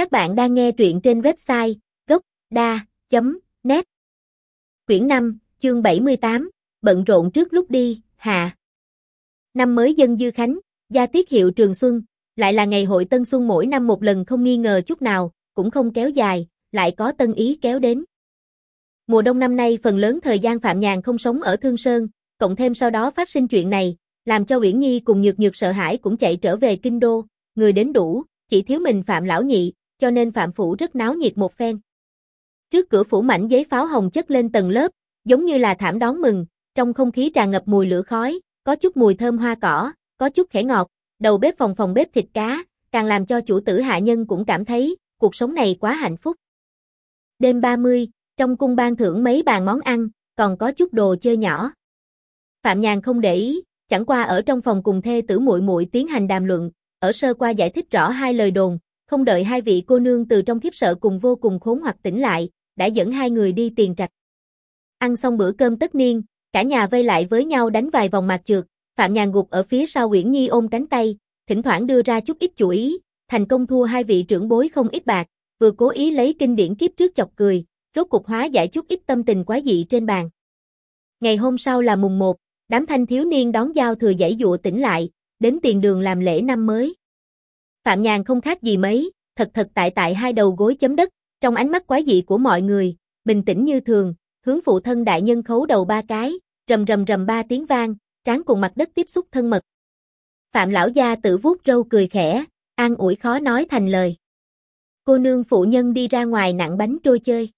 Các bạn đang nghe truyện trên website gốc.da.net Quyển 5, chương 78, bận rộn trước lúc đi, hạ. Năm mới dân dư khánh, gia tiết hiệu trường xuân, lại là ngày hội tân xuân mỗi năm một lần không nghi ngờ chút nào, cũng không kéo dài, lại có tân ý kéo đến. Mùa đông năm nay phần lớn thời gian Phạm Nhàn không sống ở Thương Sơn, cộng thêm sau đó phát sinh chuyện này, làm cho Uyển Nhi cùng Nhược Nhược sợ hãi cũng chạy trở về kinh đô, người đến đủ, chỉ thiếu mình Phạm lão nhị, cho nên Phạm phủ rất náo nhiệt một phen. Trước cửa phủ mảnh giấy pháo hồng chất lên tầng lớp, giống như là thảm đón mừng, trong không khí tràn ngập mùi lửa khói, có chút mùi thơm hoa cỏ, có chút khẽ ngọt, đầu bếp phòng phòng bếp thịt cá, càng làm cho chủ tử hạ nhân cũng cảm thấy, cuộc sống này quá hạnh phúc. Đêm 30, trong cung ban thưởng mấy bàn món ăn, còn có chút đồ chơi nhỏ. Phạm Nhàn không để ý, chẳng qua ở trong phòng cùng thê tử muội muội tiến hành đàm luận, ở sơ qua giải thích rõ hai lời đồn, không đợi hai vị cô nương từ trong khiếp sợ cùng vô cùng khốn hoặc tỉnh lại, đã dẫn hai người đi tiền trạch. Ăn xong bữa cơm tất niên, cả nhà vây lại với nhau đánh vài vòng mạc trượt, Phạm Nhàn gục ở phía sau Uyển Nhi ôm cánh tay, thỉnh thoảng đưa ra chút ít chú ý, thành công thua hai vị trưởng bối không ít bạc, vừa cố ý lấy kinh điển kiếp trước chọc cười, rốt cục hóa giải chút ít tâm tình quá dị trên bàn. Ngày hôm sau là mùng 1, đám thanh thiếu niên đón giao thừa dãy dụa tỉnh lại, đến tiền đường làm lễ năm mới. Phạm Nhàn không khác gì mấy, thật thật tại tại hai đầu gối chấm đất, trong ánh mắt quái dị của mọi người, bình tĩnh như thường, hướng phụ thân đại nhân khấu đầu ba cái, rầm rầm rầm ba tiếng vang, trán cùng mặt đất tiếp xúc thân mật. Phạm lão gia tự vuốt râu cười khẽ, an ủi khó nói thành lời. Cô nương phụ nhân đi ra ngoài nặng bánh trôi chơi.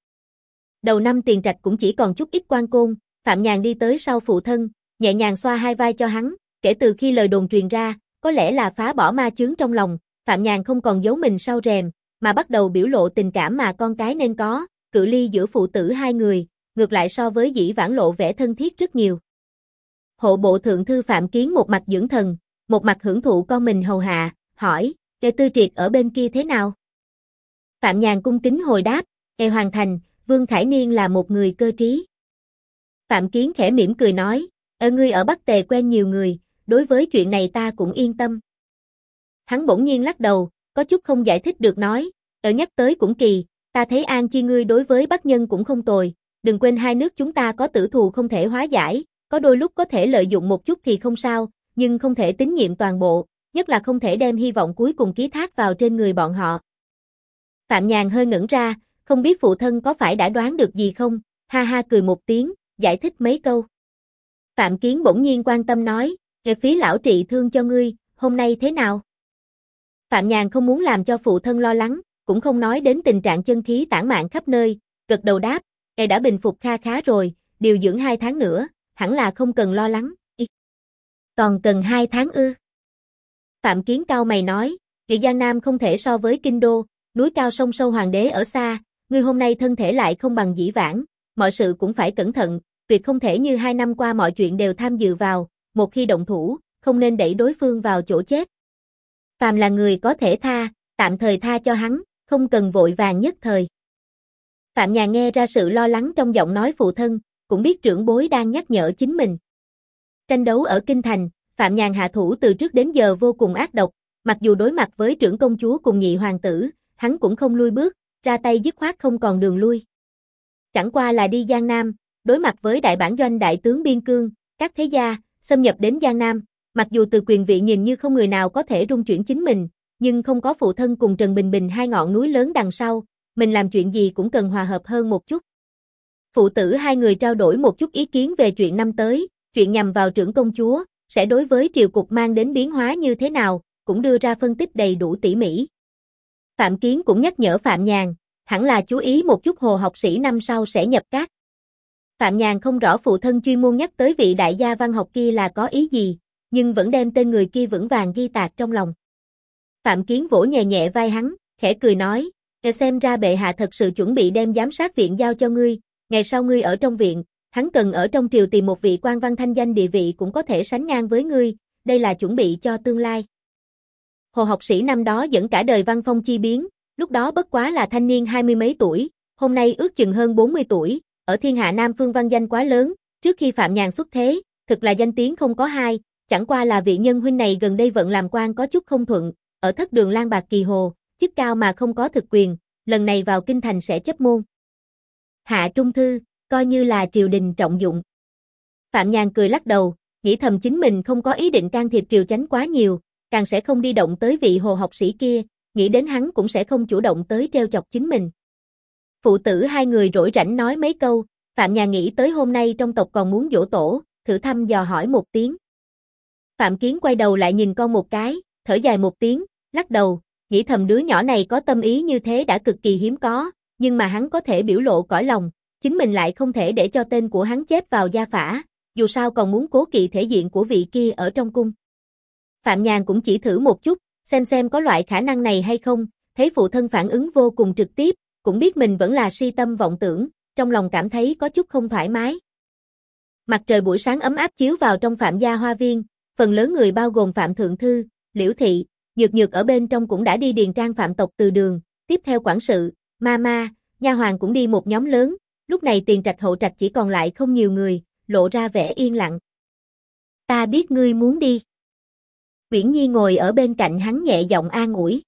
Đầu năm tiền trạch cũng chỉ còn chút ít quan côn, Phạm Nhàn đi tới sau phụ thân, nhẹ nhàng xoa hai vai cho hắn, kể từ khi lời đồn truyền ra, có lẽ là phá bỏ ma chướng trong lòng, Phạm Nhàn không còn giấu mình sau rèm, mà bắt đầu biểu lộ tình cảm mà con cái nên có, cự ly giữa phụ tử hai người, ngược lại so với dĩ vãng lộ vẻ thân thiết rất nhiều. Hộ bộ thượng thư Phạm Kiến một mặt dưỡng thần, một mặt hưởng thụ con mình hầu hạ, hỏi, Ê Tư Triệt ở bên kia thế nào? Phạm Nhàn cung kính hồi đáp, Ê Hoàng Thành, Vương Khải Niên là một người cơ trí. Phạm Kiến khẽ mỉm cười nói, ở ngươi ở Bắc Tề quen nhiều người, đối với chuyện này ta cũng yên tâm. Hắn bỗng nhiên lắc đầu, có chút không giải thích được nói, ở nhắc tới cũng kỳ, ta thấy An Chi ngươi đối với Bắc Nhân cũng không tồi, đừng quên hai nước chúng ta có tử thù không thể hóa giải, có đôi lúc có thể lợi dụng một chút thì không sao, nhưng không thể tín nhiệm toàn bộ, nhất là không thể đem hy vọng cuối cùng ký thác vào trên người bọn họ. Phạm Nhàn hơi ngẩn ra, không biết phụ thân có phải đã đoán được gì không, ha ha cười một tiếng, giải thích mấy câu. Phạm Kiến bỗng nhiên quan tâm nói, nghe phí lão trị thương cho ngươi, hôm nay thế nào? Phạm Nhàn không muốn làm cho phụ thân lo lắng, cũng không nói đến tình trạng chân khí tản mạn khắp nơi, gật đầu đáp, ngài đã bình phục kha khá rồi, điều dưỡng hai tháng nữa, hẳn là không cần lo lắng. Còn cần hai tháng ư? Phạm Kiến cao mày nói, "Kỳ Giang Nam không thể so với Kinh Đô, núi cao sông sâu hoàng đế ở xa, ngươi hôm nay thân thể lại không bằng dĩ vãng, mọi sự cũng phải cẩn thận, tuyệt không thể như hai năm qua mọi chuyện đều tham dự vào, một khi động thủ, không nên đẩy đối phương vào chỗ chết. Phàm là người có thể tha, tạm thời tha cho hắn, không cần vội vàng nhất thời. Phạm nhà nghe ra sự lo lắng trong giọng nói phụ thân, cũng biết trưởng bối đang nhắc nhở chính mình. Tranh đấu ở Kinh Thành, Phạm Nhàn hạ thủ từ trước đến giờ vô cùng ác độc, mặc dù đối mặt với trưởng công chúa cùng nhị hoàng tử, hắn cũng không lui bước, ra tay dứt khoát không còn đường lui. Chẳng qua là đi Giang Nam, đối mặt với đại bản doanh đại tướng Biên Cương, các thế gia, xâm nhập đến Giang Nam, mặc dù từ quyền vị nhìn như không người nào có thể rung chuyển chính mình, nhưng không có phụ thân cùng Trần Bình Bình hai ngọn núi lớn đằng sau, mình làm chuyện gì cũng cần hòa hợp hơn một chút. Phụ tử hai người trao đổi một chút ý kiến về chuyện năm tới, chuyện nhằm vào trưởng công chúa, sẽ đối với triều cục mang đến biến hóa như thế nào, cũng đưa ra phân tích đầy đủ tỉ mỉ. Phạm Kiến cũng nhắc nhở Phạm Nhàn, hẳn là chú ý một chút hồ học sĩ năm sau sẽ nhập các. Phạm Nhàn không rõ phụ thân chuyên môn nhắc tới vị đại gia văn học kia là có ý gì, nhưng vẫn đem tên người kia vững vàng ghi tạc trong lòng. Phạm Kiến vỗ nhẹ nhẹ vai hắn, khẽ cười nói, nghe xem ra bệ hạ thật sự chuẩn bị đem giám sát viện giao cho ngươi, ngày sau ngươi ở trong viện, hắn cần ở trong triều tìm một vị quan văn thanh danh địa vị cũng có thể sánh ngang với ngươi, đây là chuẩn bị cho tương lai. Hồ học sĩ năm đó dẫn cả đời văn phong chi biến, lúc đó bất quá là thanh niên hai mươi mấy tuổi, hôm nay ước chừng hơn 40 tuổi, ở thiên hạ Nam Phương văn danh quá lớn, trước khi Phạm Nhàn xuất thế, thực là danh tiếng không có hai, chẳng qua là vị nhân huynh này gần đây vận làm quan có chút không thuận, ở thất đường Lan Bạc Kỳ Hồ, chức cao mà không có thực quyền, lần này vào kinh thành sẽ chấp môn. Hạ Trung Thư, coi như là triều đình trọng dụng. Phạm Nhàn cười lắc đầu, nghĩ thầm chính mình không có ý định can thiệp triều chánh quá nhiều, càng sẽ không đi động tới vị hồ học sĩ kia, nghĩ đến hắn cũng sẽ không chủ động tới treo chọc chính mình. Phụ tử hai người rỗi rảnh nói mấy câu, Phạm Nhàn nghĩ tới hôm nay trong tộc còn muốn dỗ tổ, thử thăm dò hỏi một tiếng. Phạm Kiến quay đầu lại nhìn con một cái, thở dài một tiếng, lắc đầu, nghĩ thầm đứa nhỏ này có tâm ý như thế đã cực kỳ hiếm có, nhưng mà hắn có thể biểu lộ cõi lòng, chính mình lại không thể để cho tên của hắn chép vào gia phả, dù sao còn muốn cố kỵ thể diện của vị kia ở trong cung. Phạm Nhàn cũng chỉ thử một chút, xem xem có loại khả năng này hay không, thấy phụ thân phản ứng vô cùng trực tiếp, cũng biết mình vẫn là si tâm vọng tưởng, trong lòng cảm thấy có chút không thoải mái. Mặt trời buổi sáng ấm áp chiếu vào trong phạm gia hoa viên, phần lớn người bao gồm Phạm Thượng Thư, Liễu Thị, Nhược Nhược ở bên trong cũng đã đi điền trang phạm tộc từ đường, tiếp theo quản sự, ma ma, nha hoàng cũng đi một nhóm lớn, lúc này tiền trạch hậu trạch chỉ còn lại không nhiều người, lộ ra vẻ yên lặng. Ta biết ngươi muốn đi. Viễn Nhi ngồi ở bên cạnh hắn nhẹ giọng an ủi.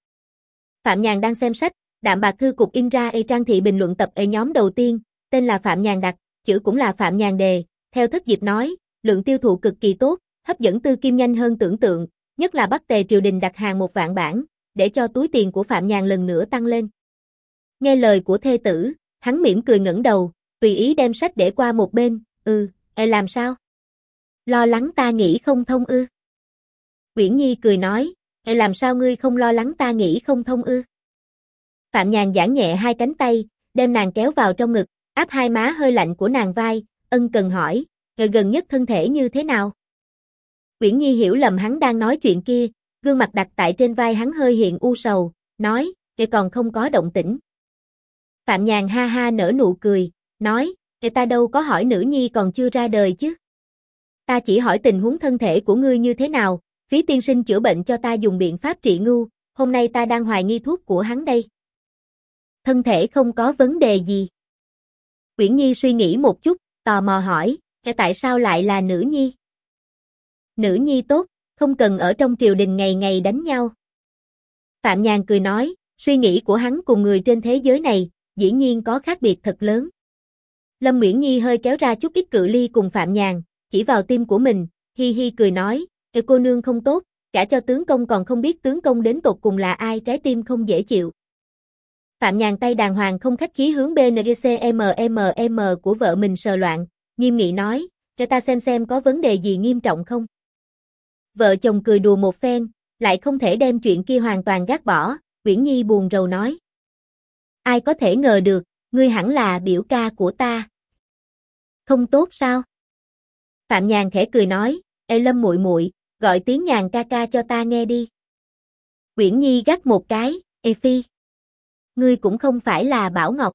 Phạm Nhàn đang xem sách, đạm bạc thư cục in ra e trang thị bình luận tập e nhóm đầu tiên, tên là Phạm Nhàn đặt, chữ cũng là Phạm Nhàn đề, theo thất diệp nói, lượng tiêu thụ cực kỳ tốt, hấp dẫn tư kim nhanh hơn tưởng tượng, nhất là Bắc Tề triều đình đặt hàng một vạn bản, để cho túi tiền của Phạm Nhàn lần nữa tăng lên. Nghe lời của thê tử, hắn mỉm cười ngẩng đầu, tùy ý đem sách để qua một bên, ừ, e làm sao? Lo lắng ta nghĩ không thông ư? Quyển Nhi cười nói, e làm sao ngươi không lo lắng ta nghĩ không thông ư? Phạm Nhàn giãn nhẹ hai cánh tay, đem nàng kéo vào trong ngực, áp hai má hơi lạnh của nàng vai, ân cần hỏi, gần gần nhất thân thể như thế nào? Uyển Nhi hiểu lầm hắn đang nói chuyện kia, gương mặt đặt tại trên vai hắn hơi hiện u sầu, nói, kệ còn không có động tĩnh. Phạm Nhàn ha ha nở nụ cười, nói, kệ ta đâu có hỏi nữ nhi còn chưa ra đời chứ. Ta chỉ hỏi tình huống thân thể của ngươi như thế nào, phí tiên sinh chữa bệnh cho ta dùng biện pháp trị ngưu, hôm nay ta đang hoài nghi thuốc của hắn đây. Thân thể không có vấn đề gì. Uyển Nhi suy nghĩ một chút, tò mò hỏi, tại sao lại là nữ nhi? Nữ nhi tốt, không cần ở trong triều đình ngày ngày đánh nhau. Phạm Nhàn cười nói, suy nghĩ của hắn cùng người trên thế giới này, dĩ nhiên có khác biệt thật lớn. Lâm Nguyễn Nhi hơi kéo ra chút ít cự ly cùng Phạm Nhàn, chỉ vào tim của mình, hi hi cười nói, Ê cô nương không tốt, cả cho tướng công còn không biết tướng công đến tột cùng là ai trái tim không dễ chịu. Phạm Nhàn tay đàng hoàng không khách khí hướng BNDCMMM của vợ mình sờ loạn, nghiêm nghị nói, cho ta xem xem có vấn đề gì nghiêm trọng không. Vợ chồng cười đùa một phen, lại không thể đem chuyện kia hoàn toàn gác bỏ, Uyển Nhi buồn rầu nói. Ai có thể ngờ được, ngươi hẳn là biểu ca của ta. Không tốt sao? Phạm Nhàn khẽ cười nói, Ê Lâm muội muội, gọi tiếng Nhàn ca ca cho ta nghe đi. Uyển Nhi gắt một cái, Ê Phi. Ngươi cũng không phải là Bảo Ngọc.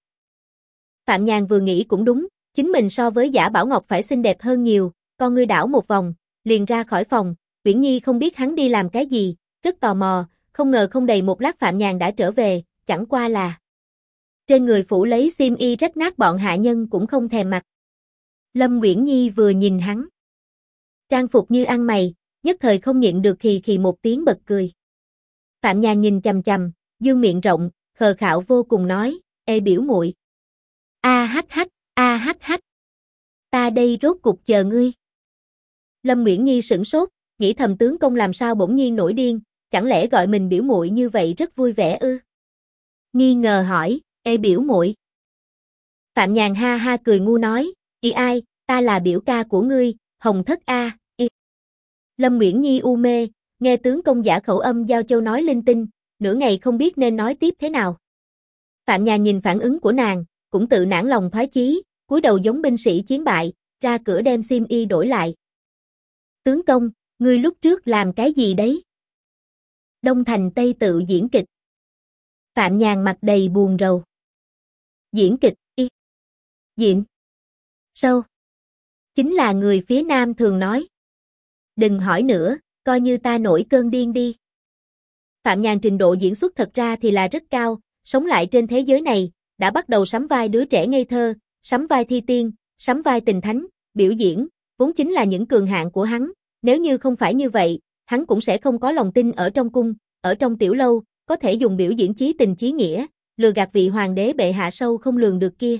Phạm Nhàn vừa nghĩ cũng đúng, chính mình so với giả Bảo Ngọc phải xinh đẹp hơn nhiều, con ngươi đảo một vòng, liền ra khỏi phòng, Viễn Nhi không biết hắn đi làm cái gì, rất tò mò, không ngờ không đầy một lát Phạm Nhàn đã trở về, chẳng qua là trên người phủ lấy xiêm y rách nát bọn hạ nhân cũng không thèm mặt. Lâm Uyển Nhi vừa nhìn hắn, trang phục như ăn mày, nhất thời không nhịn được khì khì một tiếng bật cười. Phạm Nhàn nhìn chằm chằm, dương miệng rộng, khờ khạo vô cùng nói, "Ê biểu muội." A hắc hắc, a hắc hắc. Ta đây rốt cục chờ ngươi. Lâm Nguyễn Nhi sửng sốt, nghĩ thầm tướng công làm sao bỗng nhiên nổi điên, chẳng lẽ gọi mình biểu muội như vậy rất vui vẻ ư? Nghi ngờ hỏi, ê biểu muội. Phạm Nhàn ha ha cười ngu nói, y ai, ta là biểu ca của ngươi, Hồng Thất A, y. Lâm Nguyễn Nhi u mê, nghe tướng công giả khẩu âm giao châu nói linh tinh, nửa ngày không biết nên nói tiếp thế nào. Phạm Nhàn nhìn phản ứng của nàng, cũng tự nản lòng thoái chí, cúi đầu giống binh sĩ chiến bại, ra cửa đem sim y đổi lại. Tướng công, ngươi lúc trước làm cái gì đấy? Đông Thành Tây tự diễn kịch. Phạm Nhàn mặt đầy buồn rầu. Diễn kịch, y. Diễn. Sâu. Chính là người phía Nam thường nói. Đừng hỏi nữa, coi như ta nổi cơn điên đi. Phạm Nhàn trình độ diễn xuất thật ra thì là rất cao, sống lại trên thế giới này, đã bắt đầu sắm vai đứa trẻ ngây thơ, sắm vai thi tiên, sắm vai tình thánh, biểu diễn, vốn chính là những cường hạng của hắn, nếu như không phải như vậy, hắn cũng sẽ không có lòng tin ở trong cung, ở trong tiểu lâu, có thể dùng biểu diễn chí tình chí nghĩa, lừa gạt vị hoàng đế bệ hạ sâu không lường được kia.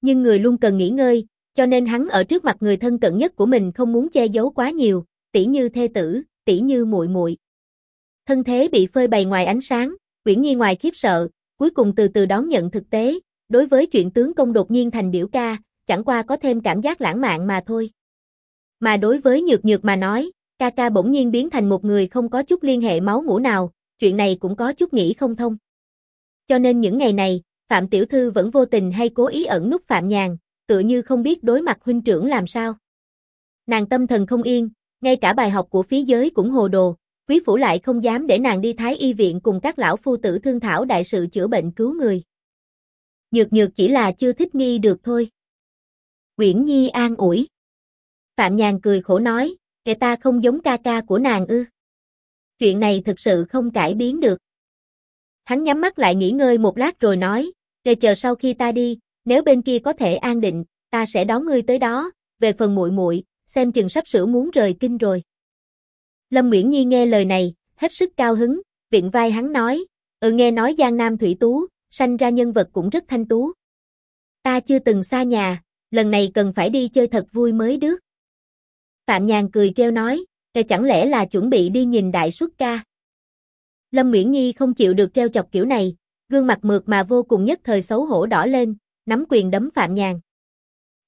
Nhưng người luôn cần nghỉ ngơi, cho nên hắn ở trước mặt người thân cận nhất của mình không muốn che giấu quá nhiều, tỉ như thê tử, tỉ như muội muội. Thân thế bị phơi bày ngoài ánh sáng, Uyển Nhi ngoài khiếp sợ, cuối cùng từ từ đón nhận thực tế, đối với chuyện tướng công đột nhiên thành biểu ca, chẳng qua có thêm cảm giác lãng mạn mà thôi. Mà đối với nhược nhược mà nói, ca ca bỗng nhiên biến thành một người không có chút liên hệ máu mũ nào, chuyện này cũng có chút nghĩ không thông. Cho nên những ngày này, Phạm Tiểu Thư vẫn vô tình hay cố ý ẩn nút Phạm Nhàn, tựa như không biết đối mặt huynh trưởng làm sao. Nàng tâm thần không yên, ngay cả bài học của phí giới cũng hồ đồ, quý phủ lại không dám để nàng đi thái y viện cùng các lão phu tử thương thảo đại sự chữa bệnh cứu người. Nhược nhược chỉ là chưa thích nghi được thôi. Quyển Nhi an ủi. Phạm Nhàn cười khổ nói, kẻ ta không giống ca ca của nàng ư. Chuyện này thực sự không cải biến được. Hắn nhắm mắt lại nghỉ ngơi một lát rồi nói, để chờ sau khi ta đi, nếu bên kia có thể an định, ta sẽ đón ngươi tới đó, về phần muội muội, xem chừng sắp sửa muốn rời kinh rồi. Lâm Nguyễn Nhi nghe lời này, hết sức cao hứng, viện vai hắn nói, ừ nghe nói Giang Nam Thủy Tú, sanh ra nhân vật cũng rất thanh tú. Ta chưa từng xa nhà, lần này cần phải đi chơi thật vui mới được. Phạm Nhàn cười treo nói, Ê chẳng lẽ là chuẩn bị đi nhìn đại xuất ca. Lâm Nguyễn Nhi không chịu được treo chọc kiểu này, gương mặt mượt mà vô cùng nhất thời xấu hổ đỏ lên, nắm quyền đấm Phạm Nhàn.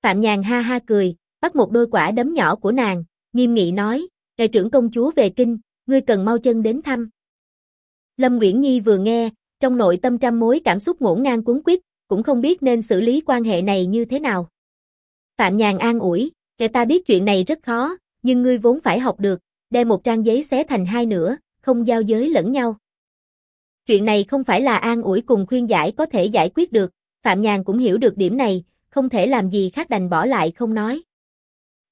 Phạm Nhàn ha ha cười, bắt một đôi quả đấm nhỏ của nàng, nghiêm nghị nói, Đại trưởng công chúa về kinh, ngươi cần mau chân đến thăm. Lâm Nguyễn Nhi vừa nghe, trong nội tâm trăm mối cảm xúc ngổn ngang cuốn quýt, cũng không biết nên xử lý quan hệ này như thế nào. Phạm Nhàn an ủi, kẻ ta biết chuyện này rất khó, nhưng ngươi vốn phải học được, đem một trang giấy xé thành hai nửa, không giao giới lẫn nhau. Chuyện này không phải là an ủi cùng khuyên giải có thể giải quyết được, Phạm Nhàn cũng hiểu được điểm này, không thể làm gì khác đành bỏ lại không nói.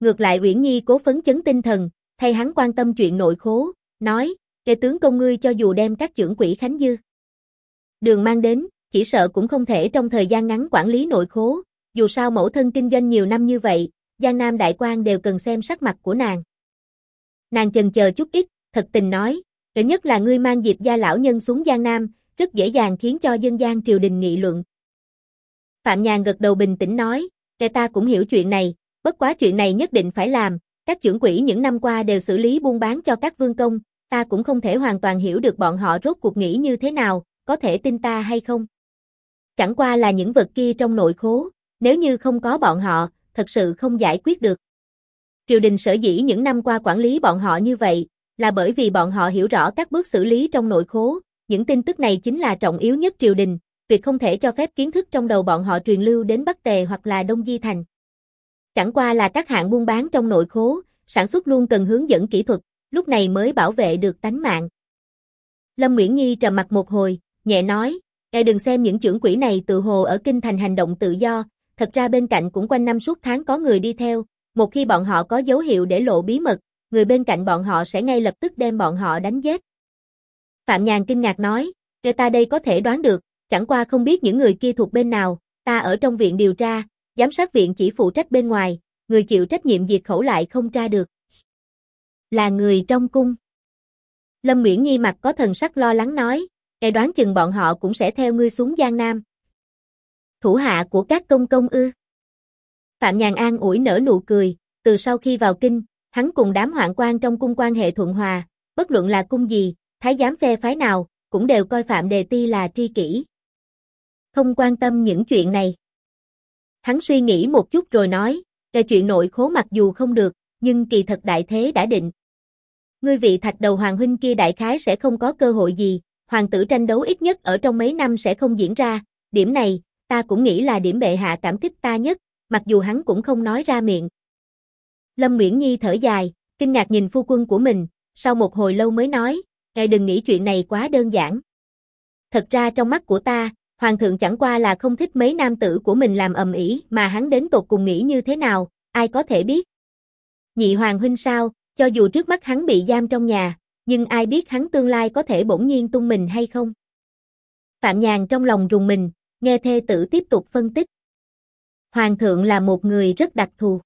Ngược lại Uyển Nhi cố phấn chấn tinh thần, thay hắn quan tâm chuyện nội khố, nói, kẻ tướng công ngươi cho dù đem các trưởng quỹ khánh dư. Đường mang đến, chỉ sợ cũng không thể trong thời gian ngắn quản lý nội khố, dù sao mẫu thân kinh doanh nhiều năm như vậy, Giang Nam đại quan đều cần xem sắc mặt của nàng. Nàng chần chờ chút ít, thật tình nói, ít nhất là ngươi mang Diệp gia lão nhân xuống Giang Nam, rất dễ dàng khiến cho dân gian triều đình nghị luận. Phạm Nhàn gật đầu bình tĩnh nói, kẻ ta cũng hiểu chuyện này, bất quá chuyện này nhất định phải làm, các trưởng quỹ những năm qua đều xử lý buôn bán cho các vương công, ta cũng không thể hoàn toàn hiểu được bọn họ rốt cuộc nghĩ như thế nào, có thể tin ta hay không. Chẳng qua là những vật kia trong nội khố, nếu như không có bọn họ, thật sự không giải quyết được. Triều đình sở dĩ những năm qua quản lý bọn họ như vậy, là bởi vì bọn họ hiểu rõ các bước xử lý trong nội khố, những tin tức này chính là trọng yếu nhất triều đình, việc không thể cho phép kiến thức trong đầu bọn họ truyền lưu đến Bắc Tề hoặc là Đông Di Thành. Chẳng qua là các hạng buôn bán trong nội khố, sản xuất luôn cần hướng dẫn kỹ thuật, lúc này mới bảo vệ được tánh mạng. Lâm Nguyễn Nhi trầm mặt một hồi, nhẹ nói, Ngài đừng xem những trưởng quỹ này tự hồ ở kinh thành hành động tự do, thật ra bên cạnh cũng quanh năm suốt tháng có người đi theo, một khi bọn họ có dấu hiệu để lộ bí mật, người bên cạnh bọn họ sẽ ngay lập tức đem bọn họ đánh giết. Phạm Nhàn kinh ngạc nói, người ta đây có thể đoán được, chẳng qua không biết những người kia thuộc bên nào, ta ở trong viện điều tra, giám sát viện chỉ phụ trách bên ngoài, người chịu trách nhiệm diệt khẩu lại không tra được. Là người trong cung. Lâm Nguyễn Nhi mặt có thần sắc lo lắng nói, e đoán chừng bọn họ cũng sẽ theo ngươi xuống Giang Nam. Thủ hạ của các công công ư. Phạm Nhàn An ủi nở nụ cười, từ sau khi vào kinh, hắn cùng đám hoạn quan trong cung quan hệ thuận hòa, bất luận là cung gì, thái giám phe phái nào, cũng đều coi Phạm Đề Ti là tri kỷ. Không quan tâm những chuyện này. Hắn suy nghĩ một chút rồi nói, về chuyện nội khố mặc dù không được, nhưng kỳ thật đại thế đã định. Ngươi vị thạch đầu hoàng huynh kia đại khái sẽ không có cơ hội gì, hoàng tử tranh đấu ít nhất ở trong mấy năm sẽ không diễn ra, điểm này, ta cũng nghĩ là điểm bệ hạ cảm kích ta nhất, mặc dù hắn cũng không nói ra miệng. Lâm Nguyễn Nhi thở dài, kinh ngạc nhìn phu quân của mình, sau một hồi lâu mới nói, ngài đừng nghĩ chuyện này quá đơn giản. Thật ra trong mắt của ta, hoàng thượng chẳng qua là không thích mấy nam tử của mình làm ầm ĩ, mà hắn đến tột cùng nghĩ như thế nào, ai có thể biết. Nhị hoàng huynh sao, cho dù trước mắt hắn bị giam trong nhà, nhưng ai biết hắn tương lai có thể bỗng nhiên tung mình hay không. Phạm Nhàn trong lòng rùng mình, nghe thê tử tiếp tục phân tích. Hoàng thượng là một người rất đặc thù.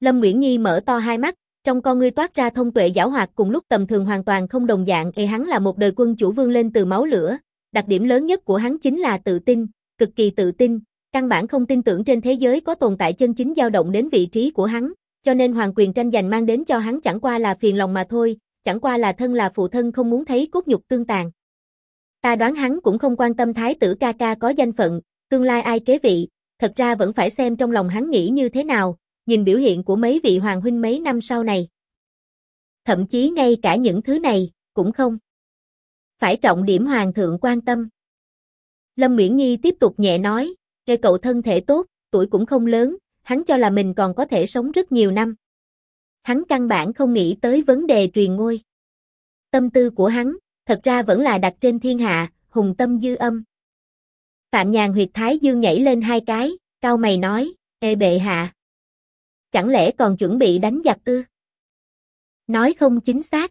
Lâm Nguyễn Nhi mở to hai mắt, Trong con ngươi toát ra thông tuệ giảo hoạt cùng lúc tầm thường hoàn toàn không đồng dạng, e hắn là một đời quân chủ vương lên từ máu lửa, đặc điểm lớn nhất của hắn chính là tự tin, cực kỳ tự tin, căn bản không tin tưởng trên thế giới có tồn tại chân chính dao động đến vị trí của hắn, cho nên hoàng quyền tranh giành mang đến cho hắn chẳng qua là phiền lòng mà thôi, chẳng qua là thân là phụ thân không muốn thấy cốt nhục tương tàn. Ta đoán hắn cũng không quan tâm thái tử ca ca có danh phận, tương lai ai kế vị, thật ra vẫn phải xem trong lòng hắn nghĩ như thế nào, nhìn biểu hiện của mấy vị hoàng huynh mấy năm sau này. Thậm chí ngay cả những thứ này, cũng không. Phải trọng điểm hoàng thượng quan tâm. Lâm Nguyễn Nhi tiếp tục nhẹ nói, kê cậu thân thể tốt, tuổi cũng không lớn, hắn cho là mình còn có thể sống rất nhiều năm. Hắn căn bản không nghĩ tới vấn đề truyền ngôi. Tâm tư của hắn, thật ra vẫn là đặt trên thiên hạ, hùng tâm dư âm. Phạm Nhàn huyệt thái dương nhảy lên hai cái, cao mày nói, ê bệ hạ. Chẳng lẽ còn chuẩn bị đánh giặc ư? Nói không chính xác.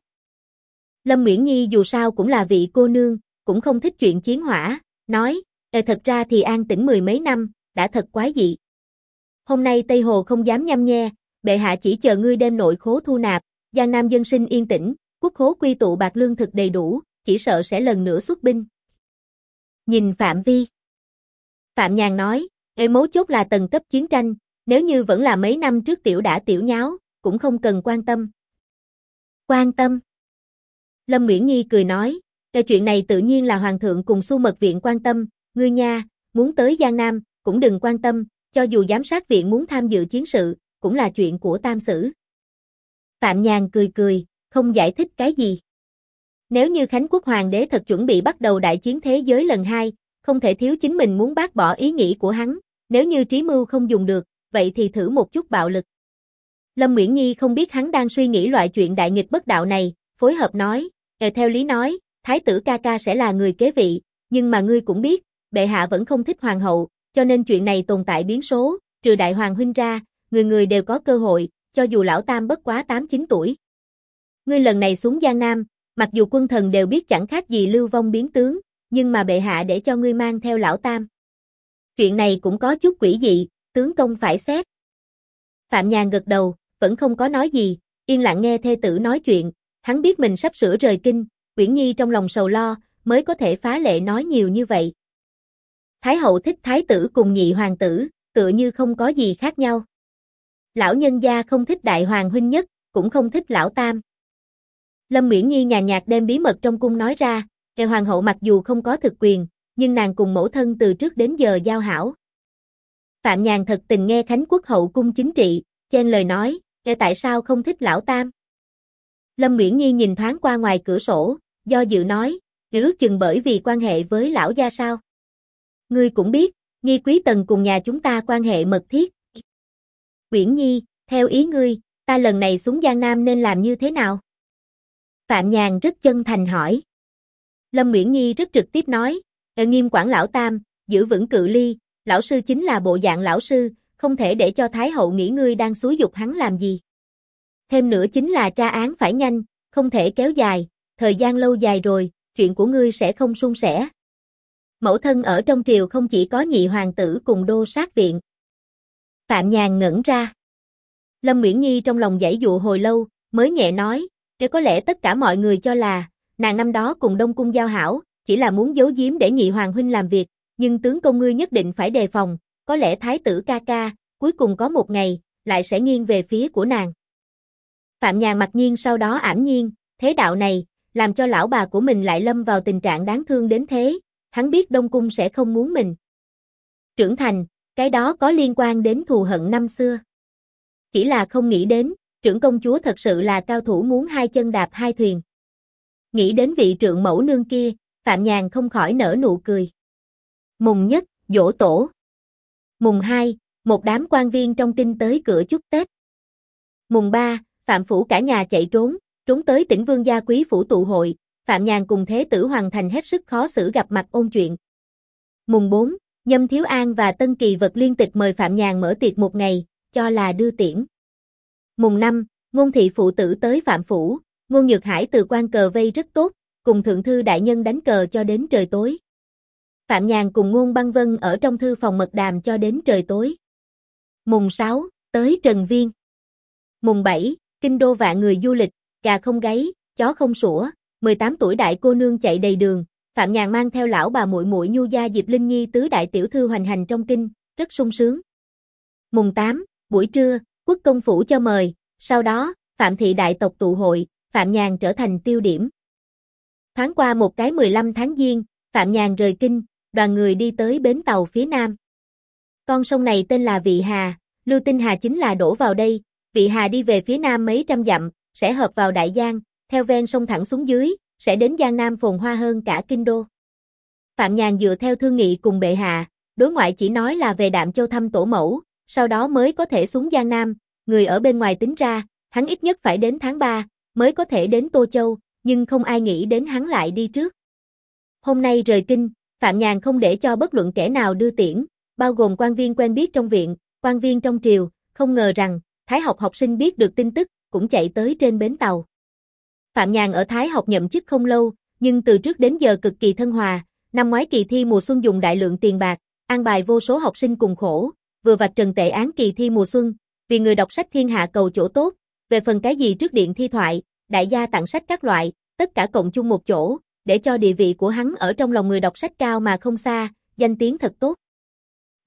Lâm Nguyễn Nhi dù sao cũng là vị cô nương, cũng không thích chuyện chiến hỏa, nói, ê thật ra thì an tĩnh mười mấy năm, đã thật quá dị. Hôm nay Tây Hồ không dám nhăm nhe, bệ hạ chỉ chờ ngươi đem nội khố thu nạp, Giang Nam dân sinh yên tĩnh, quốc khố quy tụ bạc lương thực đầy đủ, chỉ sợ sẽ lần nữa xuất binh. Nhìn Phạm Vi. Phạm Nhàn nói, Ê mấu chốt là tầng cấp chiến tranh, nếu như vẫn là mấy năm trước tiểu đã tiểu nháo, cũng không cần quan tâm. Quan tâm. Lâm Nguyễn Nhi cười nói, cái chuyện này tự nhiên là Hoàng thượng cùng su mật viện quan tâm, ngươi nha, muốn tới Giang Nam, cũng đừng quan tâm, cho dù giám sát viện muốn tham dự chiến sự, cũng là chuyện của tam sử. Phạm Nhàn cười cười, không giải thích cái gì. Nếu như Khánh Quốc Hoàng đế thật chuẩn bị bắt đầu đại chiến thế giới lần hai, không thể thiếu chính mình muốn bác bỏ ý nghĩ của hắn, nếu như trí mưu không dùng được, vậy thì thử một chút bạo lực. Lâm Nguyễn Nhi không biết hắn đang suy nghĩ loại chuyện đại nghịch bất đạo này, phối hợp nói, Ờ theo lý nói, Thái tử ca ca sẽ là người kế vị, nhưng mà ngươi cũng biết, bệ hạ vẫn không thích hoàng hậu, cho nên chuyện này tồn tại biến số, trừ đại hoàng huynh ra, người người đều có cơ hội, cho dù lão tam bất quá 8-9 tuổi. Ngươi lần này xuống Giang Nam, mặc dù quân thần đều biết chẳng khác gì lưu vong biến tướng, nhưng mà bệ hạ để cho ngươi mang theo lão tam. Chuyện này cũng có chút quỷ dị, tướng công phải xét. Phạm Nhàn gật đầu, vẫn không có nói gì, yên lặng nghe thê tử nói chuyện, hắn biết mình sắp sửa rời kinh, Uyển Nhi trong lòng sầu lo, mới có thể phá lệ nói nhiều như vậy. Thái hậu thích thái tử cùng nhị hoàng tử, tựa như không có gì khác nhau. Lão nhân gia không thích đại hoàng huynh nhất, cũng không thích lão tam. Lâm Nguyễn Nhi nhàn nhạt đem bí mật trong cung nói ra, kẻ hoàng hậu mặc dù không có thực quyền, nhưng nàng cùng mẫu thân từ trước đến giờ giao hảo. Phạm Nhàn thật tình nghe Khánh Quốc hậu cung chính trị, chen lời nói, kẻ tại sao không thích lão tam? Lâm Nguyễn Nhi nhìn thoáng qua ngoài cửa sổ, do dự nói, ước chừng bởi vì quan hệ với lão gia sao? Ngươi cũng biết, nghi quý tần cùng nhà chúng ta quan hệ mật thiết. Nguyễn Nhi, theo ý ngươi, ta lần này xuống Giang Nam nên làm như thế nào? Phạm Nhàn rất chân thành hỏi. Lâm Nguyễn Nhi rất trực tiếp nói, ở nghiêm quản lão tam, giữ vững cự ly, lão sư chính là bộ dạng lão sư, không thể để cho Thái hậu nghĩ ngươi đang xúi dục hắn làm gì. Thêm nữa chính là tra án phải nhanh, không thể kéo dài, thời gian lâu dài rồi, chuyện của ngươi sẽ không suôn sẻ. Mẫu thân ở trong triều không chỉ có nhị hoàng tử cùng đô sát viện. Phạm Nhàn ngẩn ra. Lâm Nguyễn Nhi trong lòng giải dụ hồi lâu, mới nhẹ nói, để có lẽ tất cả mọi người cho là, nàng năm đó cùng Đông Cung giao hảo, chỉ là muốn giấu giếm để nhị hoàng huynh làm việc, nhưng tướng công ngươi nhất định phải đề phòng, có lẽ thái tử ca ca, cuối cùng có một ngày, lại sẽ nghiêng về phía của nàng. Phạm Nhàn mặc nhiên sau đó ảm nhiên, thế đạo này, làm cho lão bà của mình lại lâm vào tình trạng đáng thương đến thế, hắn biết Đông Cung sẽ không muốn mình. Trưởng thành, cái đó có liên quan đến thù hận năm xưa. Chỉ là không nghĩ đến, trưởng công chúa thật sự là cao thủ muốn hai chân đạp hai thuyền. Nghĩ đến vị trượng mẫu nương kia, Phạm Nhàn không khỏi nở nụ cười. Mùng nhất, dỗ tổ. Mùng hai, một đám quan viên trong kinh tới cửa chúc Tết. Mùng ba, Phạm Phủ cả nhà chạy trốn, trốn tới tỉnh Vương Gia Quý Phủ tụ hội, Phạm Nhàn cùng Thế tử Hoàng Thành hết sức khó xử gặp mặt ôn chuyện. Mùng 4, Nhâm Thiếu An và Tân Kỳ Vật liên tịch mời Phạm Nhàn mở tiệc một ngày, cho là đưa tiễn. Mùng 5, Ngôn Thị Phụ tử tới Phạm Phủ, Ngôn Nhược Hải từ quan cờ vây rất tốt, cùng Thượng Thư Đại Nhân đánh cờ cho đến trời tối. Phạm Nhàn cùng Ngôn Băng Vân ở trong thư phòng mật đàm cho đến trời tối. Mùng 6, tới Trần Viên. Mùng 7, Kinh đô vạn người du lịch, gà không gáy, chó không sủa, 18 tuổi đại cô nương chạy đầy đường, Phạm Nhàn mang theo lão bà muội muội Nhu gia Diệp Linh Nhi tứ đại tiểu thư hoành hành trong kinh, rất sung sướng. Mùng 8, buổi trưa, quốc công phủ cho mời, sau đó, Phạm thị đại tộc tụ hội, Phạm Nhàn trở thành tiêu điểm. Thoáng qua một cái 15 tháng Giêng, Phạm Nhàn rời kinh, đoàn người đi tới bến tàu phía nam. Con sông này tên là Vị Hà, Lưu Tinh Hà chính là đổ vào đây, Vị Hà đi về phía nam mấy trăm dặm, sẽ hợp vào Đại Giang, theo ven sông thẳng xuống dưới, sẽ đến Giang Nam phồn hoa hơn cả kinh đô. Phạm Nhàn dựa theo thương nghị cùng bệ hạ, đối ngoại chỉ nói là về Đạm Châu thăm tổ mẫu, sau đó mới có thể xuống Giang Nam, người ở bên ngoài tính ra, hắn ít nhất phải đến tháng 3, mới có thể đến Tô Châu, nhưng không ai nghĩ đến hắn lại đi trước. Hôm nay rời kinh, Phạm Nhàn không để cho bất luận kẻ nào đưa tiễn, bao gồm quan viên quen biết trong viện, quan viên trong triều, không ngờ rằng, Thái học học sinh biết được tin tức, cũng chạy tới trên bến tàu. Phạm Nhàn ở Thái học nhậm chức không lâu, nhưng từ trước đến giờ cực kỳ thân hòa, năm ngoái kỳ thi mùa xuân dùng đại lượng tiền bạc, an bài vô số học sinh cùng khổ, vừa vạch trần tệ án kỳ thi mùa xuân, vì người đọc sách thiên hạ cầu chỗ tốt, về phần cái gì trước điện thi thoại, đại gia tặng sách các loại, tất cả cộng chung một chỗ, để cho địa vị của hắn ở trong lòng người đọc sách cao mà không xa, danh tiếng thật tốt.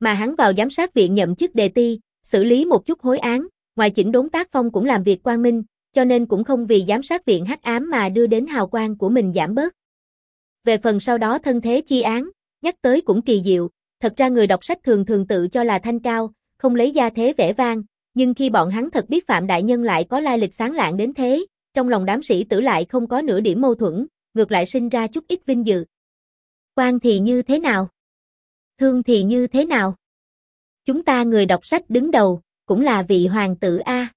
Mà hắn vào giám sát viện nhậm chức đề ti, xử lý một chút hối án, ngoài chỉnh đốn tác phong cũng làm việc quan minh, cho nên cũng không vì giám sát viện hắc ám mà đưa đến hào quang của mình giảm bớt. Về phần sau đó thân thế chi án, nhắc tới cũng kỳ diệu, thật ra người đọc sách thường thường tự cho là thanh cao, không lấy gia thế vẻ vang, nhưng khi bọn hắn thật biết Phạm Đại Nhân lại có lai lịch sáng lạng đến thế, trong lòng đám sĩ tử lại không có nửa điểm mâu thuẫn, ngược lại sinh ra chút ít vinh dự. Quan thì như thế nào? Thương thì như thế nào? Chúng ta người đọc sách đứng đầu, cũng là vị hoàng tử A.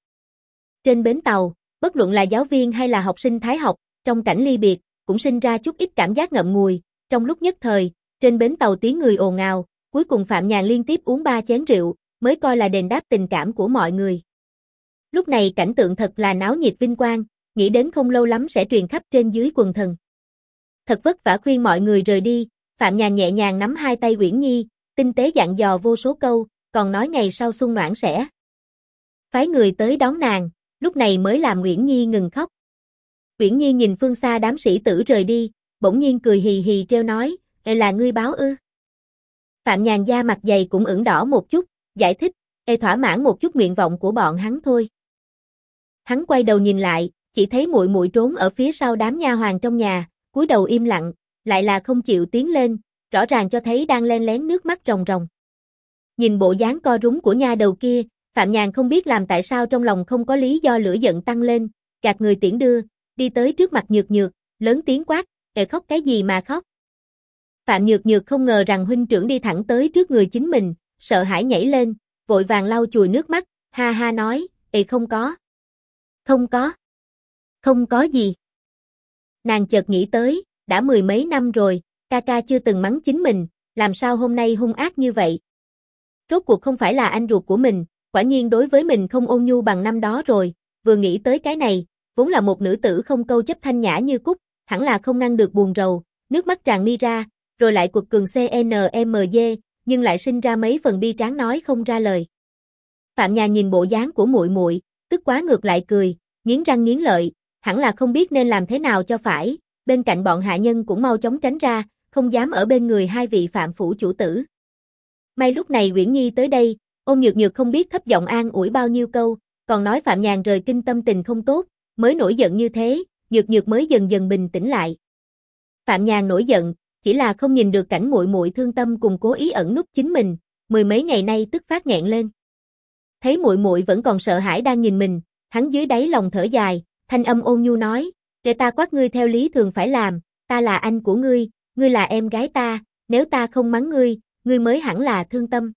Trên bến tàu, bất luận là giáo viên hay là học sinh thái học, trong cảnh ly biệt, cũng sinh ra chút ít cảm giác ngậm ngùi, trong lúc nhất thời, trên bến tàu tiếng người ồn ào, cuối cùng Phạm Nhàn liên tiếp uống ba chén rượu, mới coi là đền đáp tình cảm của mọi người. Lúc này cảnh tượng thật là náo nhiệt vinh quang, nghĩ đến không lâu lắm sẽ truyền khắp trên dưới quần thần. Thật vất vả khuyên mọi người rời đi, Phạm Nhàn nhẹ nhàng nắm hai tay Uyển Nhi, tinh tế dặn dò vô số câu, còn nói ngày sau xuân noãn sẽ. Phái người tới đón nàng, lúc này mới làm Nguyễn Nhi ngừng khóc. Nguyễn Nhi nhìn phương xa đám sĩ tử rời đi, bỗng nhiên cười hì hì treo nói, Ê là ngươi báo ư. Phạm Nhàn da mặt dày cũng ửng đỏ một chút, giải thích, Ê thỏa mãn một chút nguyện vọng của bọn hắn thôi. Hắn quay đầu nhìn lại, chỉ thấy muội muội trốn ở phía sau đám nha hoàng trong nhà, cúi đầu im lặng, lại là không chịu tiến lên, rõ ràng cho thấy đang len lén nước mắt ròng ròng. Nhìn bộ dáng co rúm của nha đầu kia, Phạm Nhàn không biết làm tại sao trong lòng không có lý do lửa giận tăng lên, gạt người tiễn đưa, đi tới trước mặt nhược nhược, lớn tiếng quát, kệ khóc cái gì mà khóc. Phạm nhược nhược không ngờ rằng huynh trưởng đi thẳng tới trước người chính mình, sợ hãi nhảy lên, vội vàng lau chùi nước mắt, ha ha nói, ê không có. Không có. Không có gì. Nàng chợt nghĩ tới, đã mười mấy năm rồi, ca ca chưa từng mắng chính mình, làm sao hôm nay hung ác như vậy. Rốt cuộc không phải là anh ruột của mình, quả nhiên đối với mình không ôn nhu bằng năm đó rồi, vừa nghĩ tới cái này, vốn là một nữ tử không câu chấp thanh nhã như cúc, hẳn là không ngăn được buồn rầu, nước mắt tràn mi ra, rồi lại quật cường CNMG, nhưng lại sinh ra mấy phần bi tráng nói không ra lời. Phạm Nhà nhìn bộ dáng của muội muội, tức quá ngược lại cười, nghiến răng nghiến lợi, hẳn là không biết nên làm thế nào cho phải, bên cạnh bọn hạ nhân cũng mau chóng tránh ra, không dám ở bên người hai vị phạm phủ chủ tử. May lúc này Nguyễn Nhi tới đây, ôm nhược nhược không biết thấp giọng an ủi bao nhiêu câu, còn nói Phạm Nhàn rời kinh tâm tình không tốt, mới nổi giận như thế, nhược nhược mới dần dần bình tĩnh lại. Phạm Nhàn nổi giận, chỉ là không nhìn được cảnh muội muội thương tâm cùng cố ý ẩn núp chính mình, mười mấy ngày nay tức phát nghẹn lên. Thấy muội muội vẫn còn sợ hãi đang nhìn mình, hắn dưới đáy lòng thở dài, thanh âm ôn nhu nói, để ta quát ngươi theo lý thường phải làm, ta là anh của ngươi, ngươi là em gái ta, nếu ta không mắng ngươi, ngươi mới hẳn là thương tâm.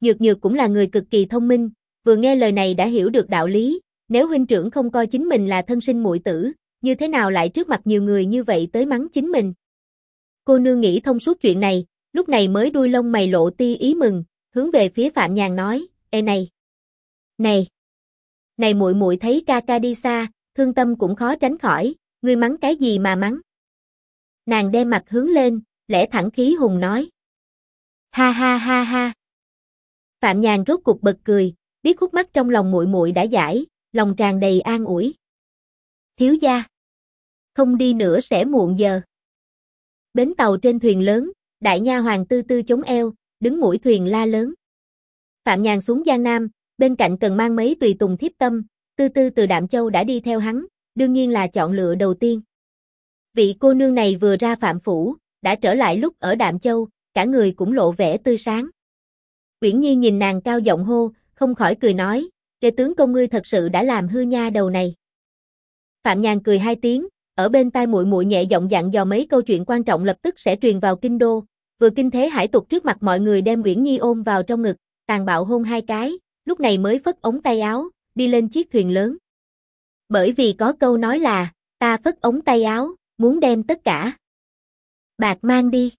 Nhược nhược cũng là người cực kỳ thông minh, vừa nghe lời này đã hiểu được đạo lý, nếu huynh trưởng không coi chính mình là thân sinh muội tử, như thế nào lại trước mặt nhiều người như vậy tới mắng chính mình. Cô nương nghĩ thông suốt chuyện này, lúc này mới đuôi lông mày lộ ti ý mừng, hướng về phía Phạm Nhàn nói, Ê này! Này! Này muội muội thấy ca ca đi xa, thương tâm cũng khó tránh khỏi, ngươi mắng cái gì mà mắng. Nàng đem mặt hướng lên, lẽ thẳng khí hùng nói. Ha ha ha ha. Phạm Nhàn rốt cục bật cười, biết khúc mắt trong lòng muội muội đã giải, lòng tràn đầy an ủi. Thiếu gia. Không đi nữa sẽ muộn giờ. Bến tàu trên thuyền lớn, đại nha hoàng tư tư chống eo, đứng mũi thuyền la lớn. Phạm Nhàn xuống Giang Nam, bên cạnh cần mang mấy tùy tùng thiếp tâm, tư tư từ Đạm Châu đã đi theo hắn, đương nhiên là chọn lựa đầu tiên. Vị cô nương này vừa ra Phạm Phủ, đã trở lại lúc ở Đạm Châu, cả người cũng lộ vẻ tươi sáng. Quyển Nhi nhìn nàng cao giọng hô, không khỏi cười nói, đệ tướng công ngươi thật sự đã làm hư nha đầu này. Phạm Nhàn cười hai tiếng, ở bên tai muội muội nhẹ giọng dặn dò mấy câu chuyện quan trọng lập tức sẽ truyền vào kinh đô, vừa kinh thế hải tục trước mặt mọi người đem Uyển Nhi ôm vào trong ngực, tàn bạo hôn hai cái, lúc này mới phất ống tay áo, đi lên chiếc thuyền lớn. Bởi vì có câu nói là, ta phất ống tay áo, muốn đem tất cả. Bạc mang đi.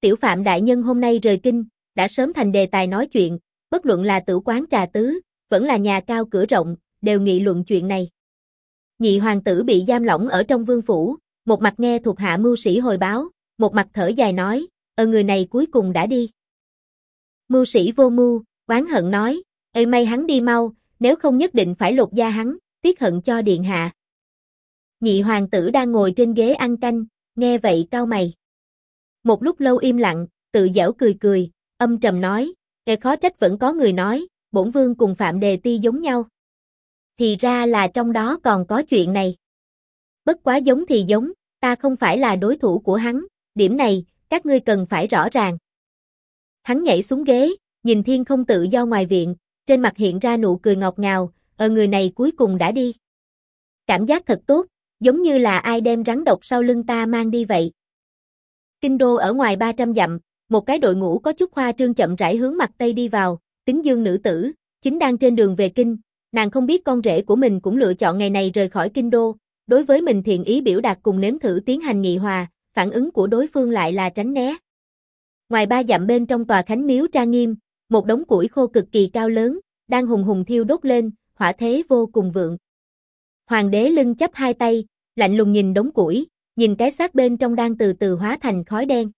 Tiểu Phạm Đại Nhân hôm nay rời kinh, đã sớm thành đề tài nói chuyện, bất luận là tử quán trà tứ, vẫn là nhà cao cửa rộng, đều nghị luận chuyện này. Nhị hoàng tử bị giam lỏng ở trong vương phủ, một mặt nghe thuộc hạ mưu sĩ hồi báo, một mặt thở dài nói, ờ người này cuối cùng đã đi. Mưu sĩ vô mưu, oán hận nói, ê may hắn đi mau, nếu không nhất định phải lột da hắn, tiếc hận cho điện hạ. Nhị hoàng tử đang ngồi trên ghế ăn canh, nghe vậy cao mày. Một lúc lâu im lặng, tự dẻo cười cười, âm trầm nói, nghe khó trách vẫn có người nói, bổn vương cùng Phạm Đề Ti giống nhau. Thì ra là trong đó còn có chuyện này. Bất quá giống thì giống, ta không phải là đối thủ của hắn, điểm này, các ngươi cần phải rõ ràng. Hắn nhảy xuống ghế, nhìn thiên không tự do ngoài viện, trên mặt hiện ra nụ cười ngọt ngào, ở người này cuối cùng đã đi. Cảm giác thật tốt, giống như là ai đem rắn độc sau lưng ta mang đi vậy. Kinh đô ở ngoài 300 dặm, một cái đội ngũ có chút hoa trương chậm rãi hướng mặt tây đi vào, tính dương nữ tử, chính đang trên đường về kinh, nàng không biết con rể của mình cũng lựa chọn ngày này rời khỏi kinh đô, đối với mình thiện ý biểu đạt cùng nếm thử tiến hành nghị hòa, phản ứng của đối phương lại là tránh né. Ngoài ba dặm bên trong tòa khánh miếu trang nghiêm, một đống củi khô cực kỳ cao lớn, đang hùng hùng thiêu đốt lên, hỏa thế vô cùng vượng. Hoàng đế lưng chấp hai tay, lạnh lùng nhìn đống củi, nhìn cái xác bên trong đang từ từ hóa thành khói đen.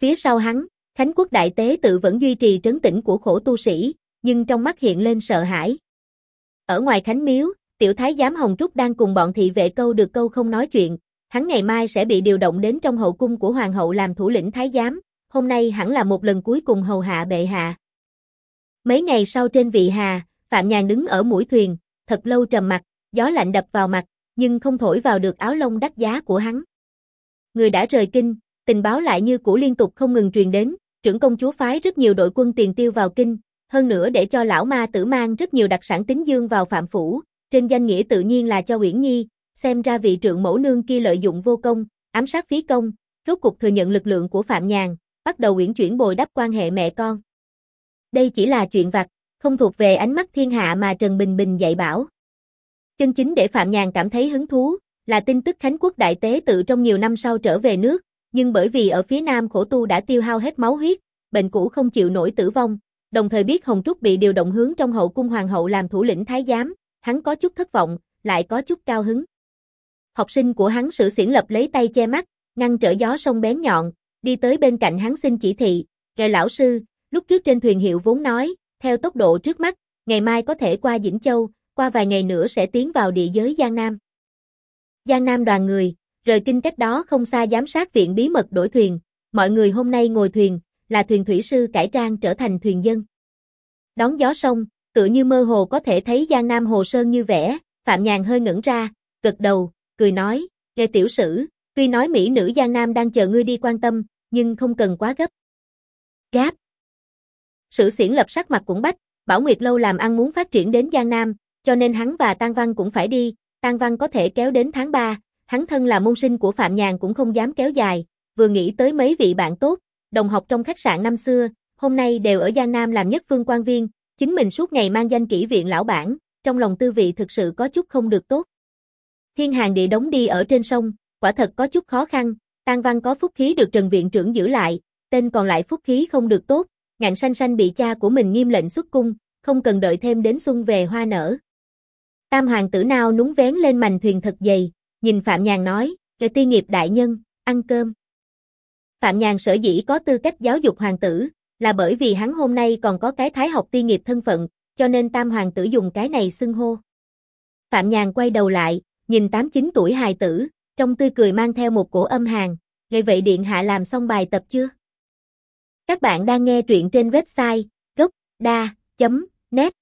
Phía sau hắn, Khánh quốc đại tế tự vẫn duy trì trấn tĩnh của khổ tu sĩ, nhưng trong mắt hiện lên sợ hãi. Ở ngoài Khánh miếu, tiểu thái giám Hồng Trúc đang cùng bọn thị vệ câu được câu không nói chuyện, hắn ngày mai sẽ bị điều động đến trong hậu cung của hoàng hậu làm thủ lĩnh thái giám, hôm nay hẳn là một lần cuối cùng hầu hạ bệ hạ. Mấy ngày sau trên vị hà, Phạm Nhàn đứng ở mũi thuyền, thật lâu trầm mặt, gió lạnh đập vào mặt, nhưng không thổi vào được áo lông đắt giá của hắn. Người đã rời kinh, tình báo lại như cũ liên tục không ngừng truyền đến, trưởng công chúa phái rất nhiều đội quân tiền tiêu vào kinh, hơn nữa để cho lão ma tử mang rất nhiều đặc sản tính dương vào phạm phủ, trên danh nghĩa tự nhiên là cho Uyển Nhi, xem ra vị trưởng mẫu nương kia lợi dụng vô công, ám sát phí công, rốt cục thừa nhận lực lượng của Phạm Nhàn, bắt đầu uyển chuyển bồi đắp quan hệ mẹ con. Đây chỉ là chuyện vặt, không thuộc về ánh mắt thiên hạ mà Trần Bình Bình dạy bảo. Chân chính để Phạm Nhàn cảm thấy hứng thú, là tin tức Khánh Quốc Đại Tế tự trong nhiều năm sau trở về nước, nhưng bởi vì ở phía Nam khổ tu đã tiêu hao hết máu huyết, bệnh cũ không chịu nổi tử vong, đồng thời biết Hồng Trúc bị điều động hướng trong hậu cung hoàng hậu làm thủ lĩnh thái giám, hắn có chút thất vọng, lại có chút cao hứng. Học sinh của hắn sử xiển lập lấy tay che mắt, ngăn trở gió sông bén nhọn, đi tới bên cạnh hắn xin chỉ thị, kêu lão sư, lúc trước trên thuyền hiệu vốn nói, theo tốc độ trước mắt, ngày mai có thể qua Dĩnh Châu, qua vài ngày nữa sẽ tiến vào địa giới Giang Nam. Giang Nam đoàn người, rời kinh cách đó không xa giám sát viện bí mật đổi thuyền, mọi người hôm nay ngồi thuyền, là thuyền thủy sư cải trang trở thành thuyền dân. Đón gió sông, tự như mơ hồ có thể thấy Giang Nam Hồ Sơn như vẽ, Phạm Nhàn hơi ngẩn ra, gật đầu, cười nói, nghe tiểu sử, tuy nói Mỹ nữ Giang Nam đang chờ ngươi đi quan tâm, nhưng không cần quá gấp. Gáp. Sử xiển lập sắc mặt cũng bách, Bảo Nguyệt Lâu làm ăn muốn phát triển đến Giang Nam, cho nên hắn và Tăng Văn cũng phải đi, Tăng Văn có thể kéo đến tháng 3, hắn thân là môn sinh của Phạm Nhàn cũng không dám kéo dài, vừa nghĩ tới mấy vị bạn tốt, đồng học trong khách sạn năm xưa, hôm nay đều ở Giang Nam làm nhất phương quan viên, chính mình suốt ngày mang danh kỹ viện lão bản, trong lòng tư vị thực sự có chút không được tốt. Thiên hàng địa đóng đi ở trên sông, quả thật có chút khó khăn, Tang Văn có phúc khí được Trần Viện trưởng giữ lại, tên còn lại phúc khí không được tốt, ngạn xanh xanh bị cha của mình nghiêm lệnh xuất cung, không cần đợi thêm đến xuân về hoa nở. Tam hoàng tử nào núng vén lên mành thuyền thật dày, nhìn Phạm Nhàn nói, kể ti nghiệp đại nhân, ăn cơm. Phạm Nhàn sở dĩ có tư cách giáo dục hoàng tử, là bởi vì hắn hôm nay còn có cái thái học ti nghiệp thân phận, cho nên tam hoàng tử dùng cái này xưng hô. Phạm Nhàn quay đầu lại, nhìn 89 tuổi hài tử, trong tươi cười mang theo một cổ âm hàn, gây vậy điện hạ làm xong bài tập chưa? Các bạn đang nghe truyện trên website gocda.net